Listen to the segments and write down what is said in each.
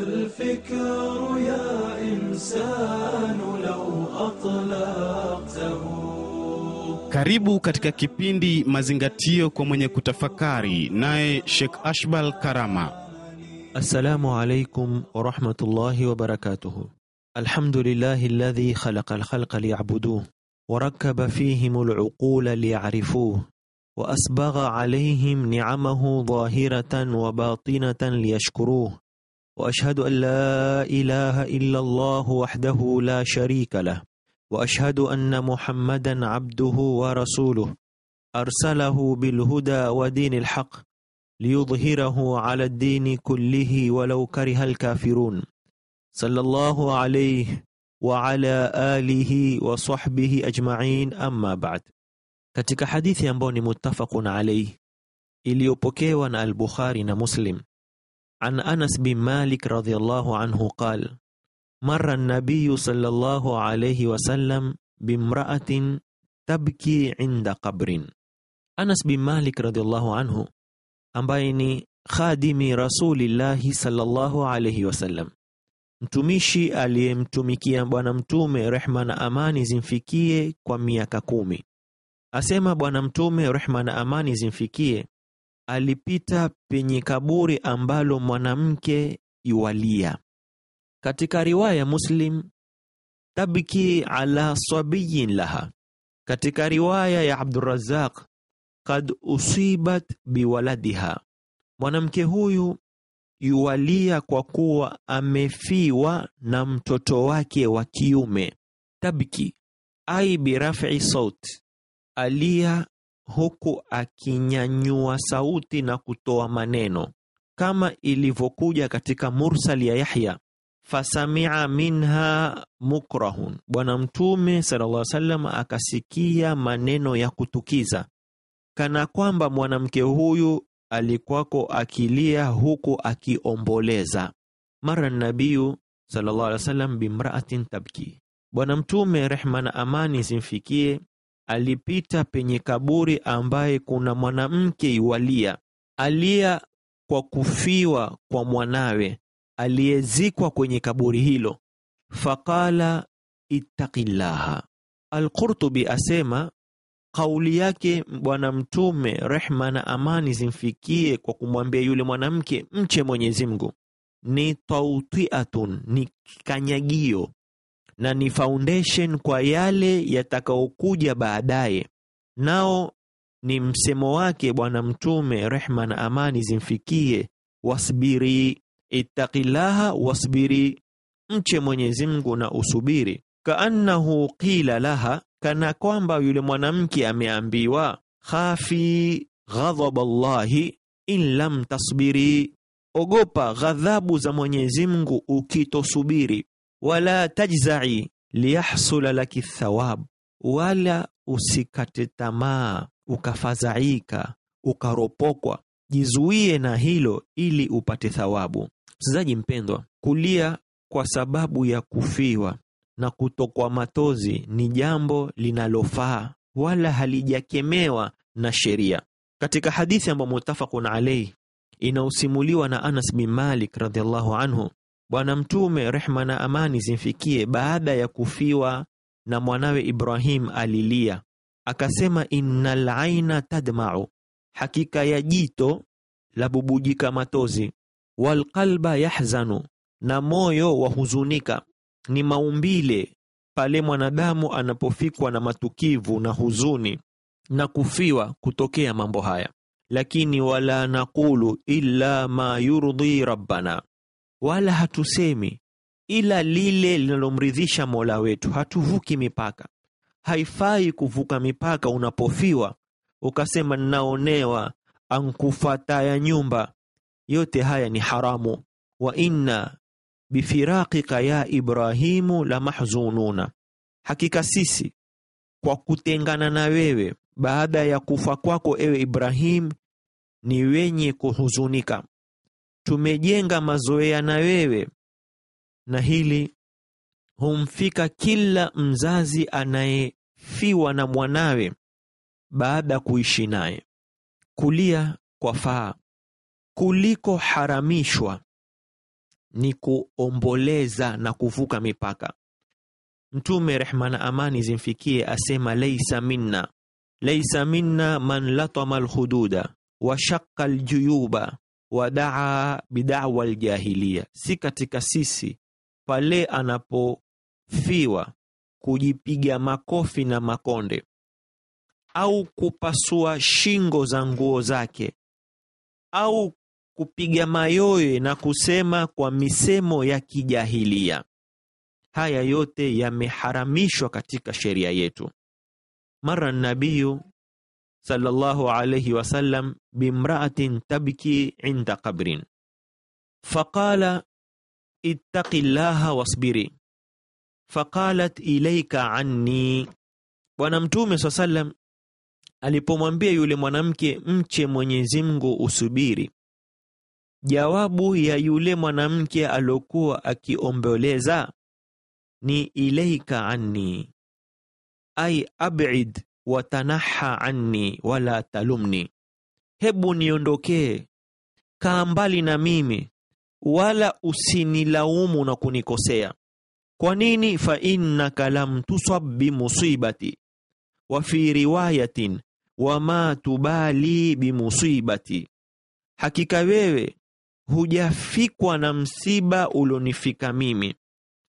الفكر يا إنسان لو أطلقته Karibu katika kipindi Mazingatio kwa mwenye kutafakari, naye Sheikh Ashbal Karama. السلام عليكم ورحمة الله وبركاته الحمد لله الذي خلق الخلق ليعبدوه وركب فيهم العقول ليعرفوه وأسبغ عليهم نعمه ظاهرة وباطنة ليشكروه وأشهد أن لا إله إلا الله وحده لا شريك له وأشهد أن محمدا عبده ورسوله أرسله بالهدى ودين الحق ليظهره على الدين كله ولو كره الكافرون. صلى الله عليه وعلى آله وصحبه أجمعين أما بعد. katika hadithi ambayo ni muttafaqun alayhi iliyopokewa na an Anas bin Malik radhiyallahu anhu qala marra an-nabiy sallallahu alayhi wasallam bimra'atin tabki 'inda qabrin Anas bin Malik radhiyallahu anhu ambaye ni khadimi rasulillahi sallallahu alayhi wasallam. Mtumishi aliyemtumikia bwana mtume rehma na amani zimfikie kwa miaka kumi. Asema bwana mtume rehma na amani zimfikie alipita penye kaburi ambalo mwanamke iwalia katika riwaya muslim tabki ala sabiyin laha. Katika riwaya ya abdurazaq kad usibat biwaladiha. Mwanamke huyu yualia kwa kuwa amefiwa na mtoto wake wa kiume. Tabki ai birafi sauti, alia huku akinyanyua sauti na kutoa maneno kama ilivyokuja katika mursali ya Yahya fasamia minha mukrahun. Bwana mtume sallallahu alaihi wasallam akasikia maneno ya kutukiza kana kwamba mwanamke huyu alikuwako akilia huku akiomboleza. Mara nabiyu sallallahu alaihi wasallam bimraatin tabki. Bwana mtume rehma na amani zimfikie alipita penye kaburi ambaye kuna mwanamke iwalia alia kwa kufiwa kwa mwanawe aliyezikwa kwenye kaburi hilo. Faqala ittaqillaha. Alqurtubi asema kauli yake bwana mtume rehma na amani zimfikie kwa kumwambia yule mwanamke mche mwenyezi mungu. Ni tautiatun ni kanyagio na ni foundation kwa yale yatakaokuja baadaye. Nao ni msemo wake bwana mtume rehma na amani zimfikie. Wasbiri ittaqillaha wasbiri mche mwenyezi mungu na usubiri. Kaannahu qila laha kana kwamba yule mwanamke ameambiwa khafi ghadhab Allahi in lam tasbiri, ogopa ghadhabu za Mwenyezi Mungu ukitosubiri. Wala tajzai liyahsula laki thawab, wala usikate tamaa ukafadhaika ukaropokwa. Jizuie na hilo ili upate thawabu. Msikilizaji mpendwa, kulia kwa sababu ya kufiwa na kutokwa matozi ni jambo linalofaa wala halijakemewa na sheria. Katika hadithi ambayo mutafaqun alayhi inaosimuliwa na Anas bin Malik radhiallahu anhu, Bwana Mtume rehma na amani zimfikie, baada ya kufiwa na mwanawe Ibrahim alilia. Akasema, innal aina tadma'u, hakika ya jito la bubujika matozi, walqalba yahzanu, na moyo wa huzunika ni maumbile pale mwanadamu anapofikwa na matukivu na huzuni na kufiwa kutokea mambo haya, lakini wala naqulu illa ma yurdhi rabbana, wala hatusemi ila lile linalomridhisha Mola wetu. Hatuvuki mipaka. Haifai kuvuka mipaka unapofiwa ukasema ninaonewa, ankufata ya nyumba. Yote haya ni haramu. wa inna bifiraqika ya Ibrahimu la mahzununa, hakika sisi kwa kutengana na wewe baada ya kufa kwako ewe Ibrahim ni wenye kuhuzunika. Tumejenga mazoea na wewe, na hili humfika kila mzazi anayefiwa na mwanawe baada ya kuishi naye. Kulia kwa faa kuliko haramishwa ni kuomboleza na kuvuka mipaka. Mtume rehma na amani zimfikie asema, laisa minna laisa minna man latama alhududa wa shaqqa aljuyuba wa daa bidawa aljahilia, si katika sisi pale anapofiwa kujipiga makofi na makonde au kupasua shingo za nguo zake au kupiga mayoye na kusema kwa misemo ya kijahilia. Haya yote yameharamishwa katika sheria yetu. Mara nabiyu sallallahu alayhi wasallam bimraatin tabki qabrin. Faqala ittaqi llaha wasbiri. Faqalat ilaika anni. Bwana Mtume saa sallam alipomwambia yule mwanamke, mche Mwenyezi Mungu usubiri, jawabu ya yule mwanamke aliokuwa akiomboleza ni ilaika anni, ai abid watanaha anni wala talumni, hebu niondokee, kaa mbali na mimi, wala usinilaumu na kunikosea. Kwa nini? fa innaka lam tusab bimusibati wa fi riwayatin wama tubali bimusibati, hakika wewe hujafikwa na msiba ulionifika mimi,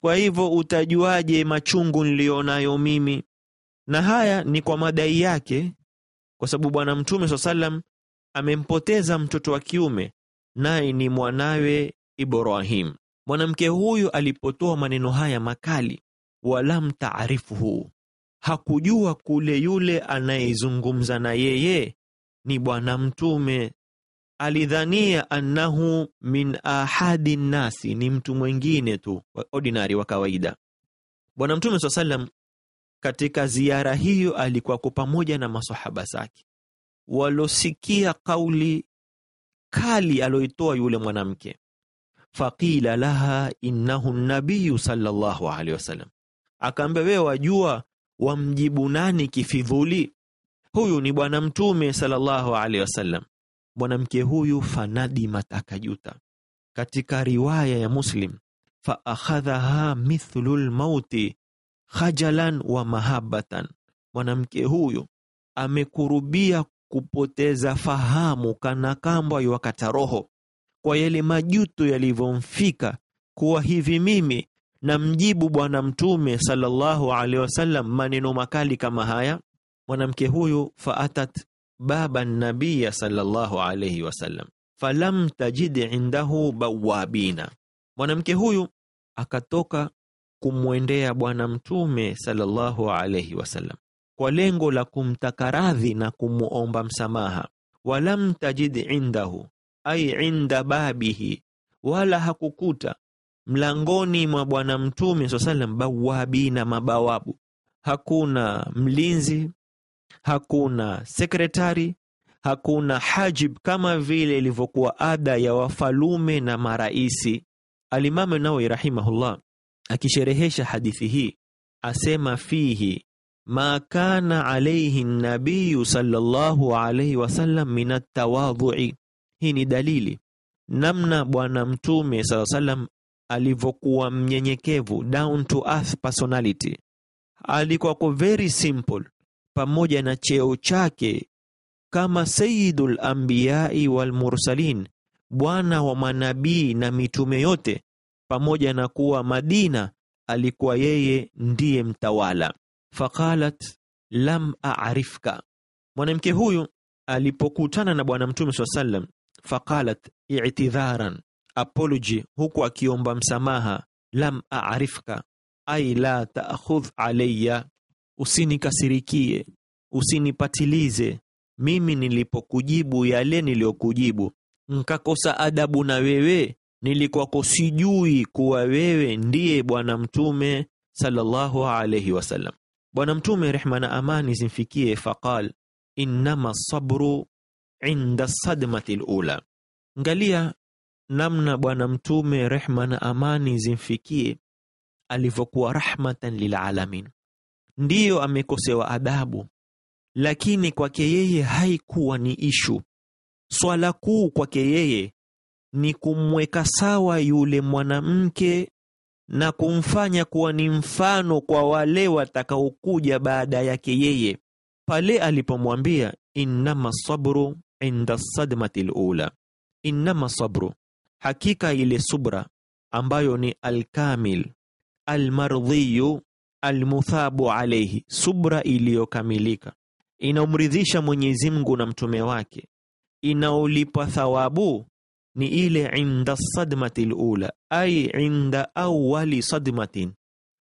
kwa hivyo utajuaje machungu niliyonayo mimi? Na haya ni kwa madai yake, kwa sababu Bwana Mtume swalla sallam amempoteza mtoto wa kiume, naye ni mwanawe Ibrahim. Mwanamke huyu alipotoa maneno haya makali, walam taarifuhu, hakujua kule yule anayezungumza na yeye ni Bwana Mtume. Alidhania annahu min ahadi nnasi, ni mtu mwingine tu ordinary wa kawaida. Bwana Mtume swalla salam katika ziara hiyo alikuwako pamoja na masahaba zake walosikia kauli kali aloitoa yule mwanamke. Faqila laha innahu nabiyu sallallahu alaihi wasallam, akaambia wewe wajua wamjibu nani kifidhuli? Huyu ni bwana mtume sallallahu alaihi wasallam. Mwanamke huyu fanadimat, akajuta. Katika riwaya ya Muslim, fa akhadhaha mithlu lmauti khajalan wa mahabatan, mwanamke huyu amekurubia kupoteza fahamu kana kamba yuwakata roho kwa yale majuto yalivyomfika, kuwa hivi mimi na mjibu Bwana Mtume sallallahu alaihi wasallam maneno makali kama haya. Mwanamke huyu faatat baba nabiya sallallahu alaihi wasallam falam tajid indahu bawabina, mwanamke huyu akatoka kumwendea Bwana Mtume sallallahu alaihi wasallam kwa lengo la kumtaka radhi na kumuomba msamaha. Walam tajid indahu ai inda babihi, wala hakukuta mlangoni mwa Bwana Mtume saa salam bawabina, mabawabu. Hakuna mlinzi, hakuna sekretari, hakuna hajib kama vile ilivyokuwa ada ya wafalume na maraisi. Alimamu Nawawi rahimahullah akisherehesha hadithi hii asema fihi ma kana alayhi nabiyu sallallahu alayhi wasallam min atawadhui. Hii ni dalili namna Bwana Mtume alayhi wasallam alivyokuwa mnyenyekevu, down to earth personality. Alikuwa ko very simple, pamoja na cheo chake kama sayyidul anbiyai wal mursalin, bwana wa manabii na mitume yote pamoja na kuwa Madina alikuwa yeye ndiye mtawala. Faqalat lam a'rifka, mwanamke huyu alipokutana na bwana mtume swalla sallam, faqalat i'tidharan, apology, huku akiomba msamaha. Lam a'rifka ai la ta'khudh alayya, usinikasirikie, usinipatilize mimi nilipokujibu yale niliyokujibu, nkakosa adabu na wewe nilikuwako sijui kuwa wewe ndiye bwana mtume sallallahu alayhi wasallam. Bwana mtume rehma na amani zimfikie, faqal innama sabru inda sadmati lula. Ngalia namna bwana mtume rehma na amani zimfikie alivyokuwa rahmatan lilalamin. Ndiyo amekosewa adabu, lakini kwake yeye haikuwa ni ishu. Swala kuu kwake yeye ni kumweka sawa yule mwanamke na kumfanya kuwa ni mfano kwa wale watakaokuja baada yake yeye, pale alipomwambia innama sabru inda sadmati lula, innama sabru, hakika ile subra ambayo ni alkamil almardhiyu almuthabu alaihi, subra iliyokamilika inaomridhisha Mwenyezi Mungu na mtume wake, inaolipa thawabu ni ile inda sadmati lula, ai inda awali sadmatin,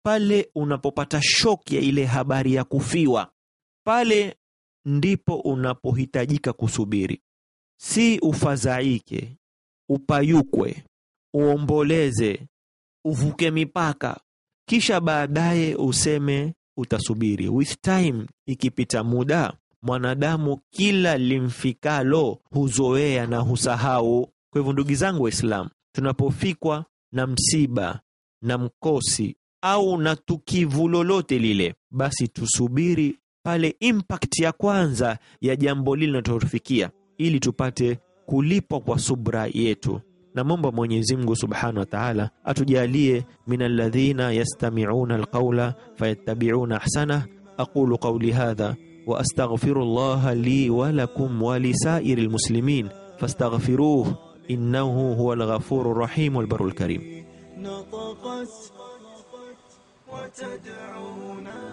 pale unapopata shoki ya ile habari ya kufiwa, pale ndipo unapohitajika kusubiri, si ufadhaike, upayukwe, uomboleze, uvuke mipaka, kisha baadaye useme utasubiri. With time, ikipita muda, mwanadamu kila limfikalo huzoea na husahau. Kwa hivyo, ndugu zangu Waislamu, tunapofikwa na msiba na mkosi au na tukivu lolote lile, basi tusubiri pale impact ya kwanza ya jambo lile linalotufikia, ili tupate kulipwa kwa subra yetu. Namwomba Mwenyezi Mungu Subhanahu wa Ta'ala atujalie min alladhina yastami'una alqawla fayattabi'una ahsana. aqulu qawli hadha wa astaghfirullaha li wa lakum wa lisairi muslimin fastaghfiruhu إنه هو الغفور الرحيم البر الكريم. نطقت وتدعونا.